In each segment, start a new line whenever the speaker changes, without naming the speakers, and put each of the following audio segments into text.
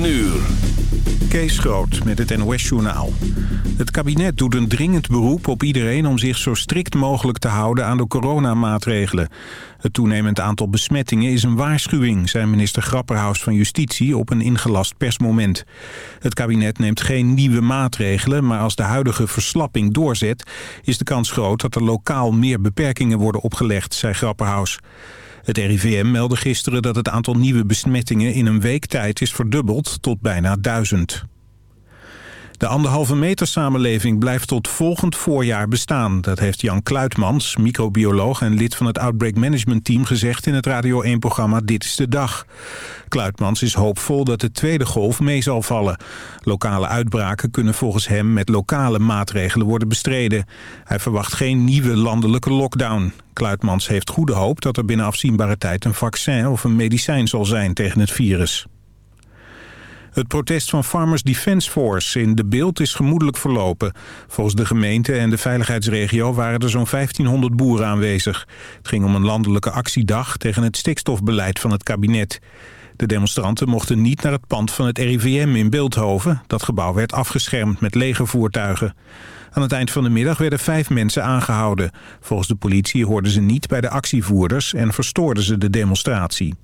9 uur.
Kees Groot met het NOS-journaal. Het kabinet doet een dringend beroep op iedereen om zich zo strikt mogelijk te houden aan de coronamaatregelen. Het toenemend aantal besmettingen is een waarschuwing, zei minister Grapperhaus van Justitie op een ingelast persmoment. Het kabinet neemt geen nieuwe maatregelen, maar als de huidige verslapping doorzet, is de kans groot dat er lokaal meer beperkingen worden opgelegd, zei Grapperhaus. Het RIVM meldde gisteren dat het aantal nieuwe besmettingen in een week tijd is verdubbeld tot bijna duizend. De anderhalve meter samenleving blijft tot volgend voorjaar bestaan. Dat heeft Jan Kluitmans, microbioloog en lid van het Outbreak Management Team... gezegd in het Radio 1-programma Dit is de Dag. Kluitmans is hoopvol dat de tweede golf mee zal vallen. Lokale uitbraken kunnen volgens hem met lokale maatregelen worden bestreden. Hij verwacht geen nieuwe landelijke lockdown. Kluitmans heeft goede hoop dat er binnen afzienbare tijd een vaccin of een medicijn zal zijn tegen het virus. Het protest van Farmers Defence Force in De Beeld is gemoedelijk verlopen. Volgens de gemeente en de veiligheidsregio waren er zo'n 1500 boeren aanwezig. Het ging om een landelijke actiedag tegen het stikstofbeleid van het kabinet. De demonstranten mochten niet naar het pand van het RIVM in Beeldhoven. Dat gebouw werd afgeschermd met legervoertuigen. Aan het eind van de middag werden vijf mensen aangehouden. Volgens de politie hoorden ze niet bij de actievoerders en verstoorden ze de demonstratie.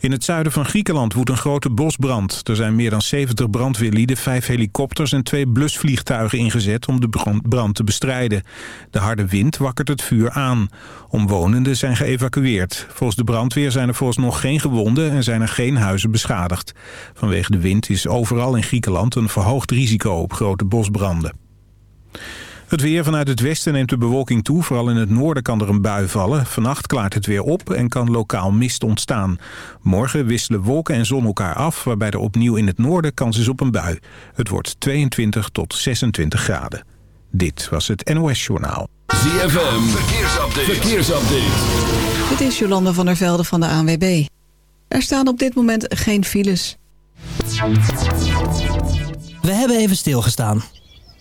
In het zuiden van Griekenland woedt een grote bosbrand. Er zijn meer dan 70 brandweerlieden, vijf helikopters en twee blusvliegtuigen ingezet om de brand te bestrijden. De harde wind wakkert het vuur aan. Omwonenden zijn geëvacueerd. Volgens de brandweer zijn er vooralsnog geen gewonden en zijn er geen huizen beschadigd. Vanwege de wind is overal in Griekenland een verhoogd risico op grote bosbranden. Het weer vanuit het westen neemt de bewolking toe. Vooral in het noorden kan er een bui vallen. Vannacht klaart het weer op en kan lokaal mist ontstaan. Morgen wisselen wolken en zon elkaar af... waarbij er opnieuw in het noorden kans is op een bui. Het wordt 22 tot 26 graden. Dit was het NOS Journaal.
ZFM, verkeersupdate. verkeersupdate.
Dit is Jolanda van der Velde van de ANWB. Er staan op dit moment geen files.
We hebben even stilgestaan.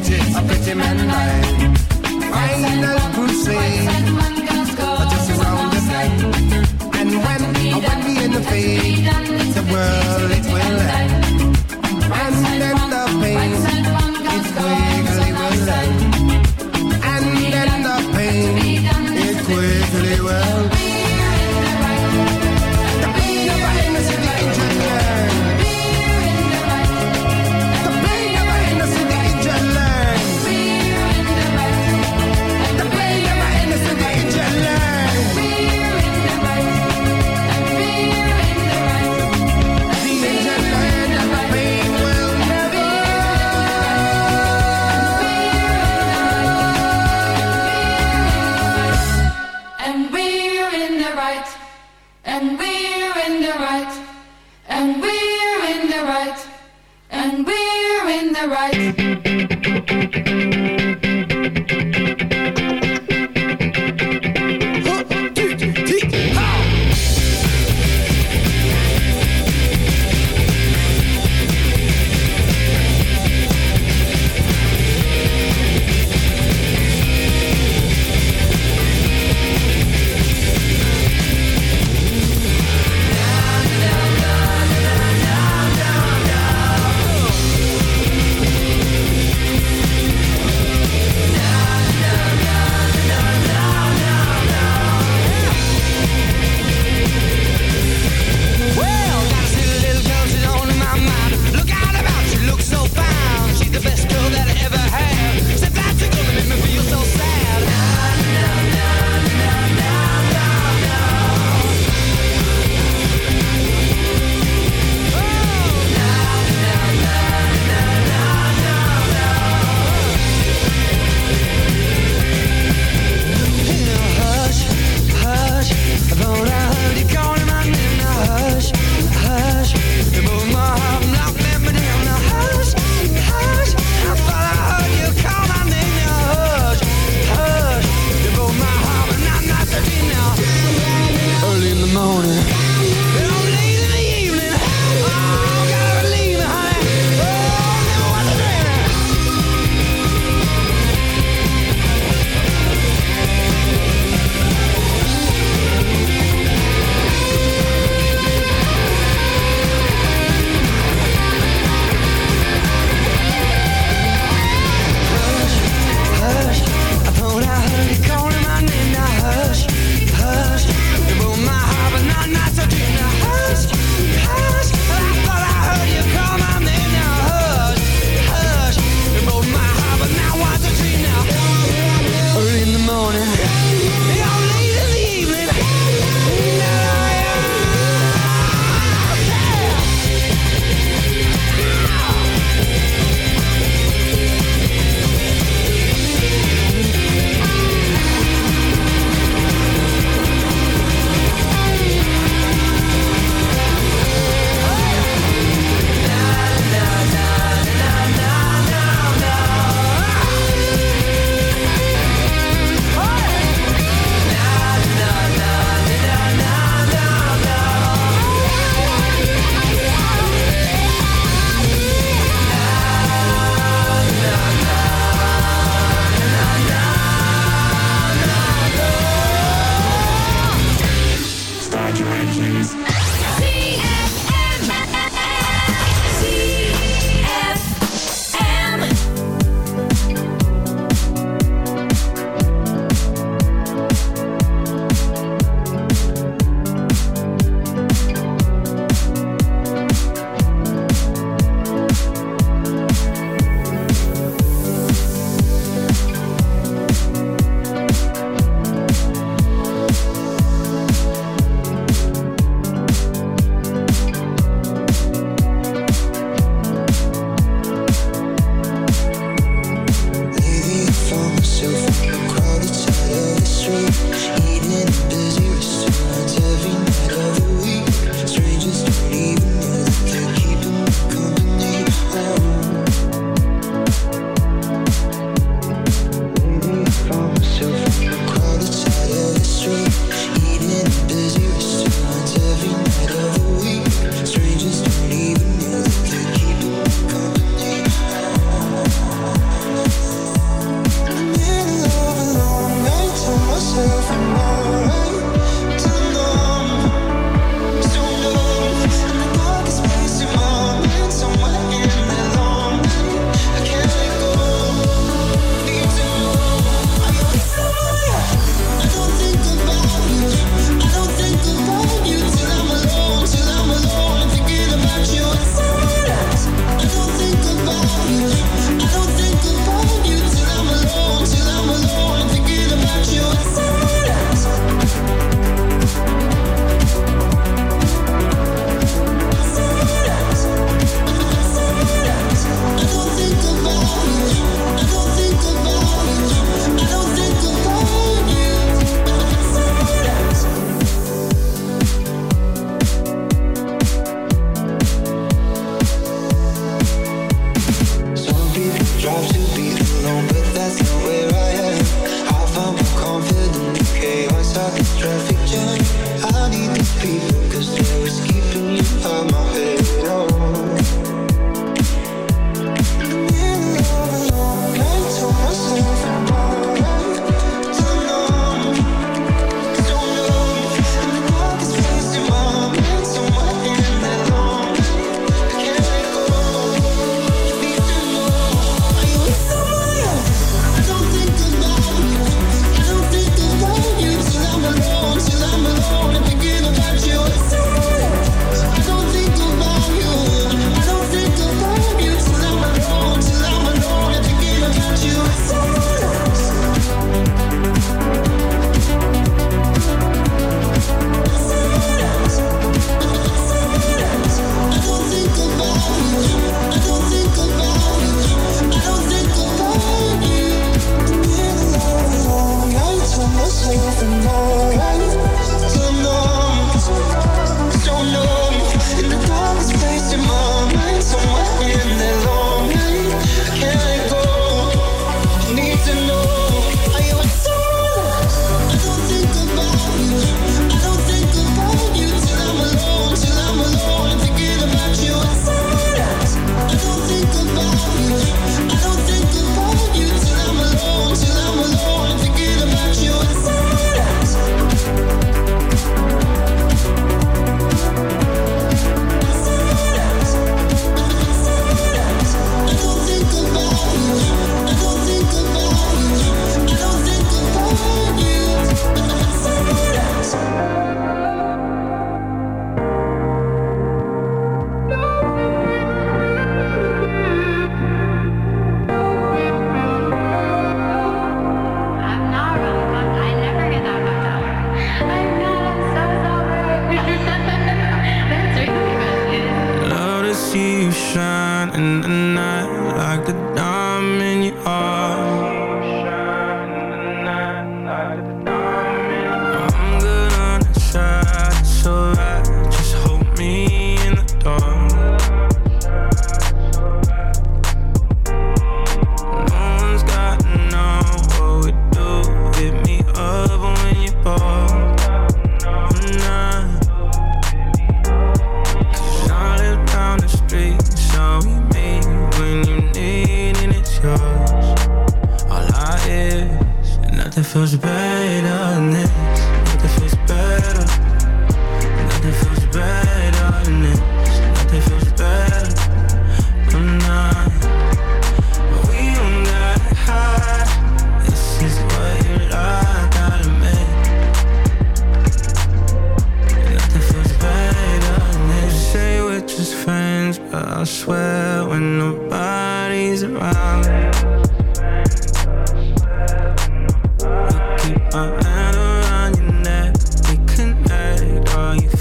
pretty, a
pretty man
line. Final crusade, just around the bend. And when, when we in the fade, the world.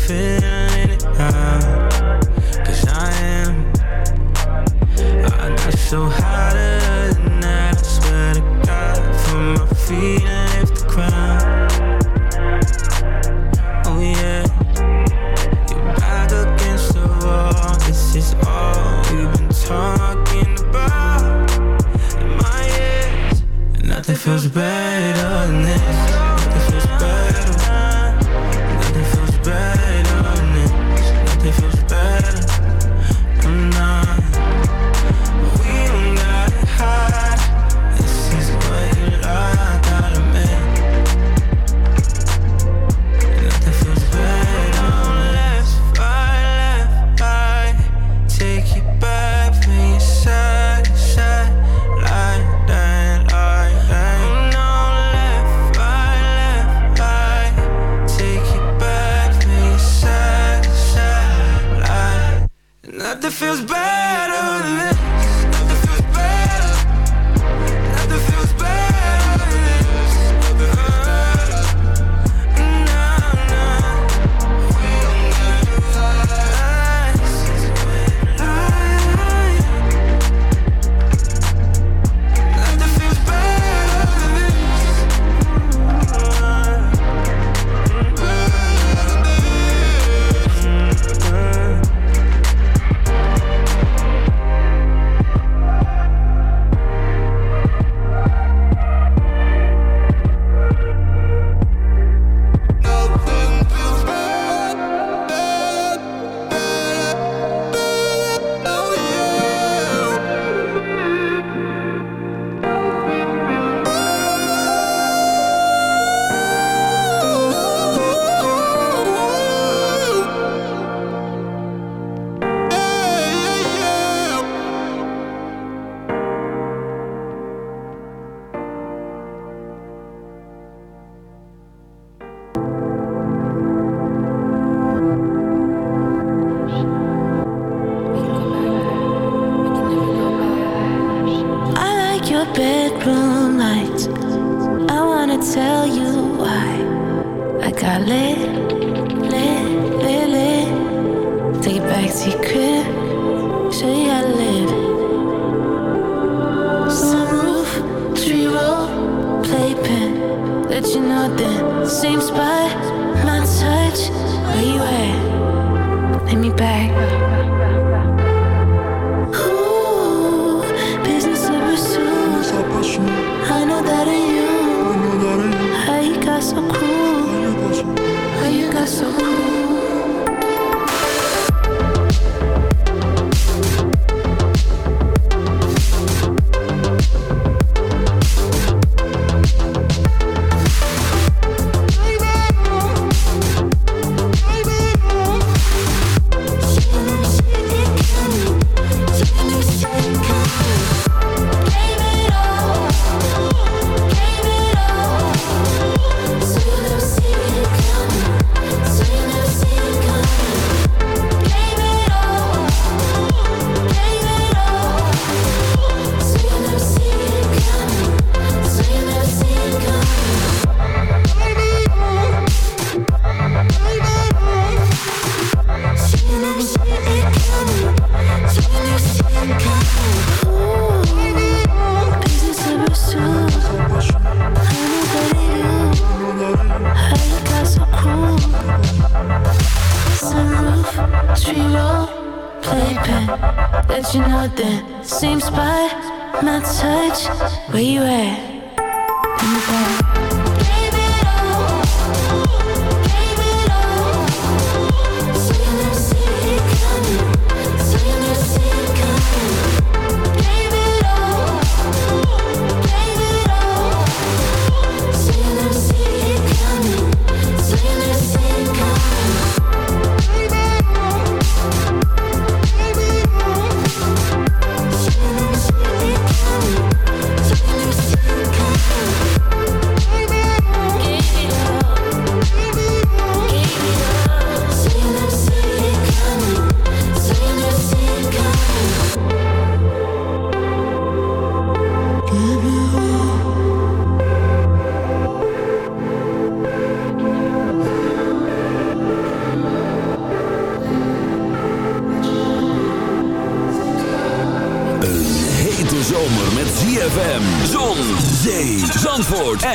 feeling it now. Cause I am. I got so high than that. I swear to God, from my feet I lift the crown. Oh yeah. You're back against the wall. This is all we've been talking about. In my ears, nothing feels better than this.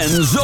Zandvoort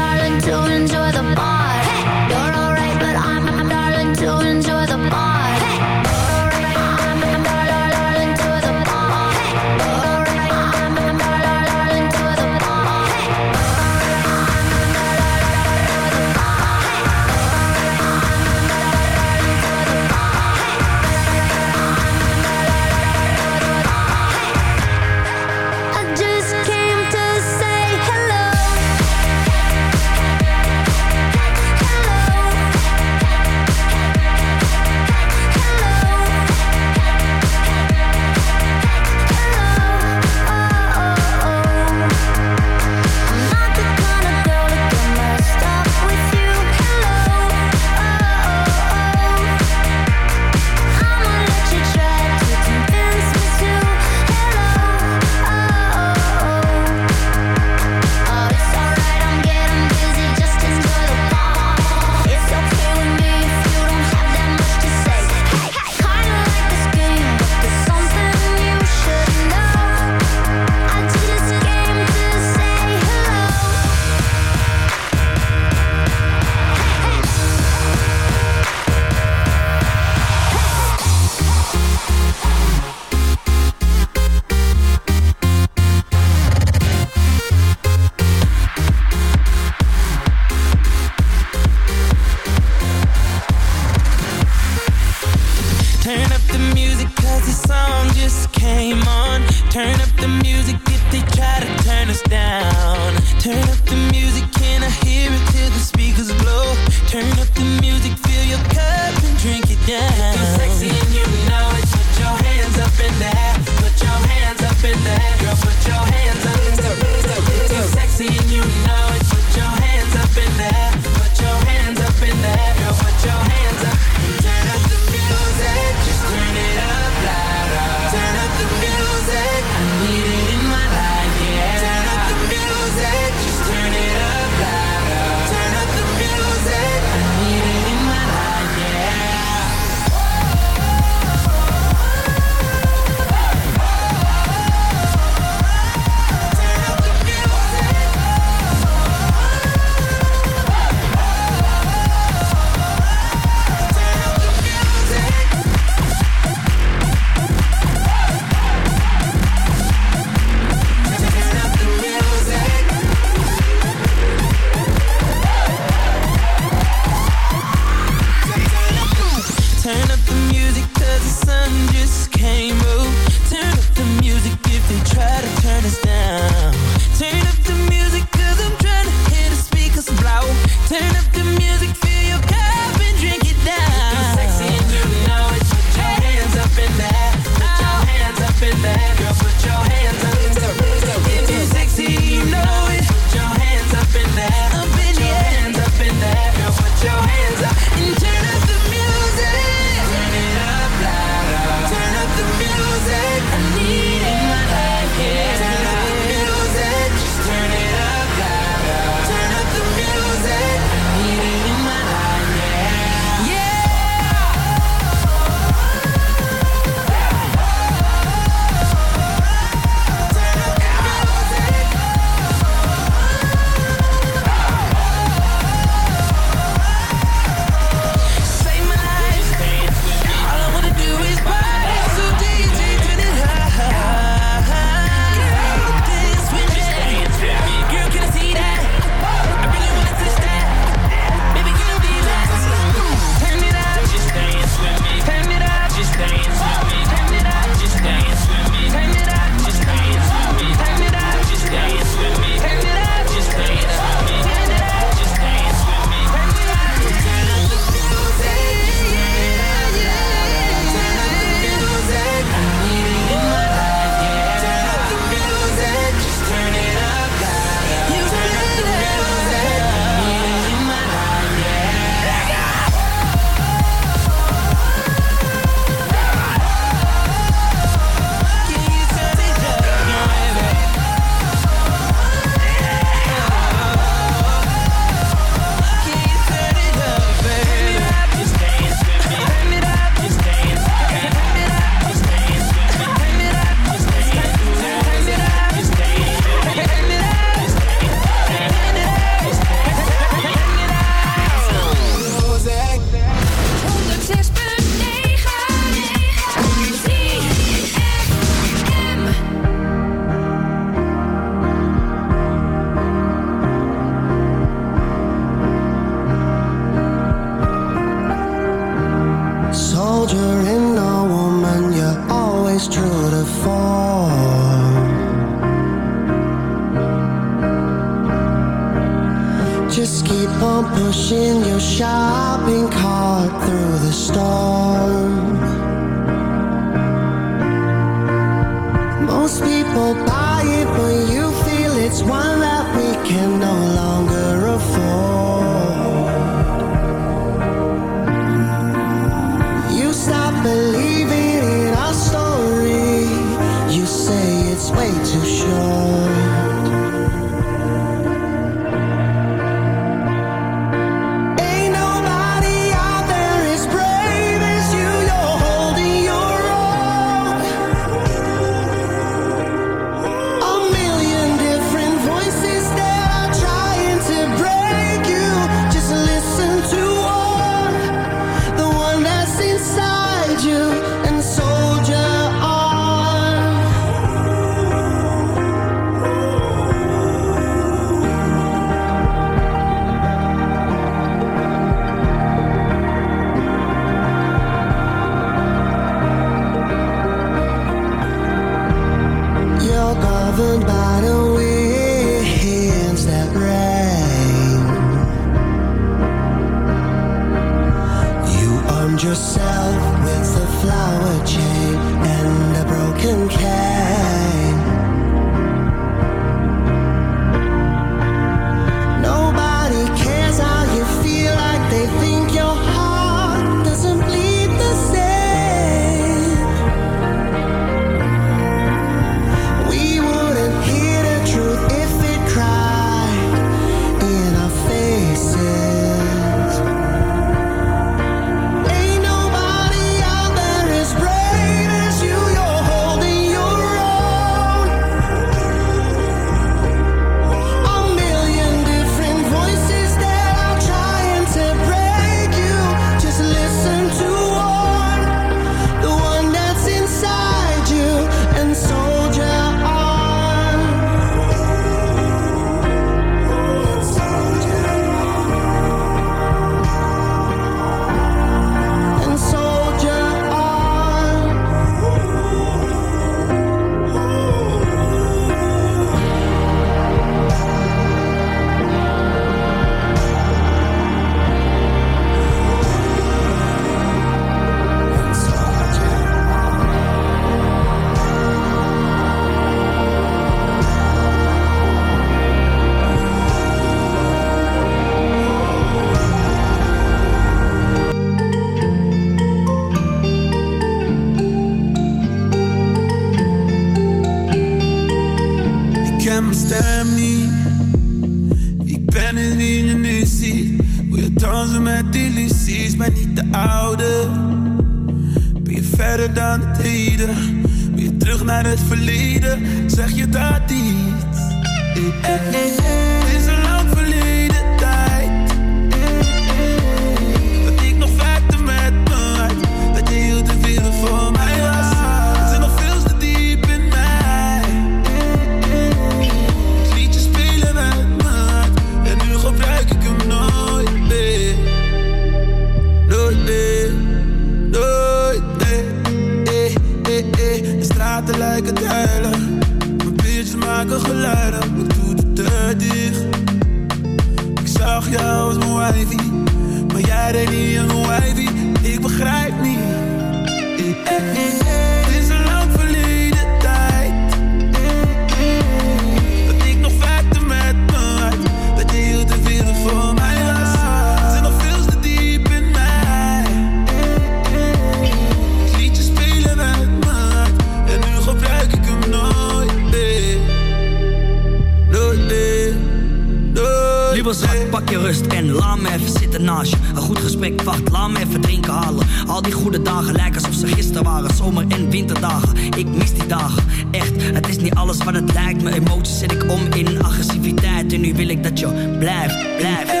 Gelijk alsof ze gisteren waren. Zomer- en winterdagen, ik mis die dagen. Echt, het is niet alles wat het lijkt. Mijn emoties zet ik om in agressiviteit. En nu wil ik dat je blijft, blijft.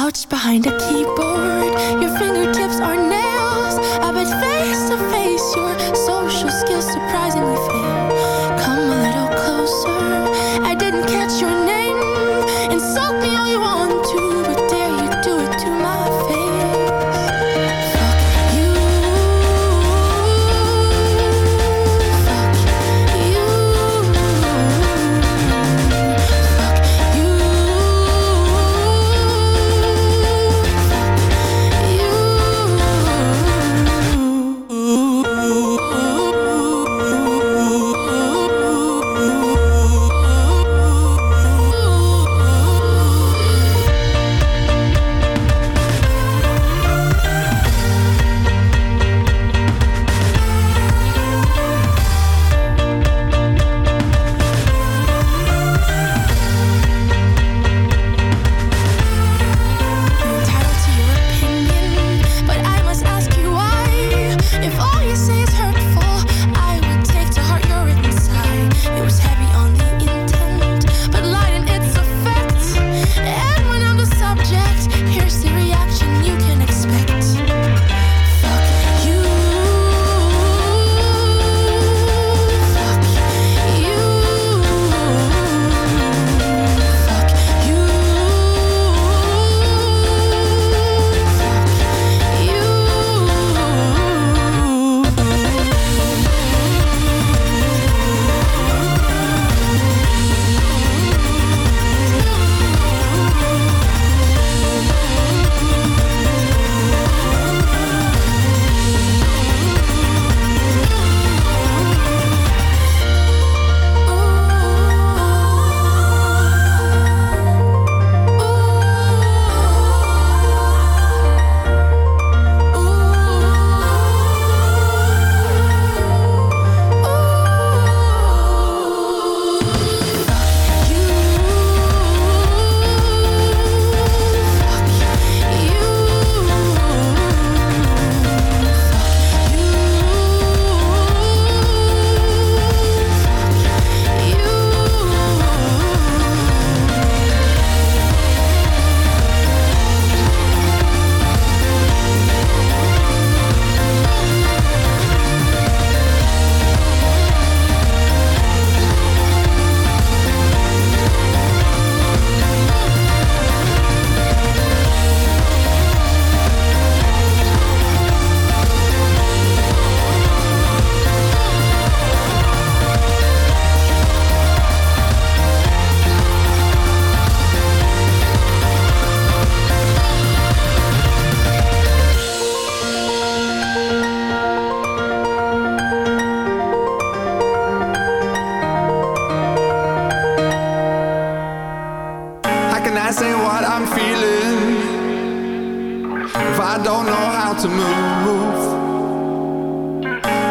Slouched behind a keyboard, your fingertips are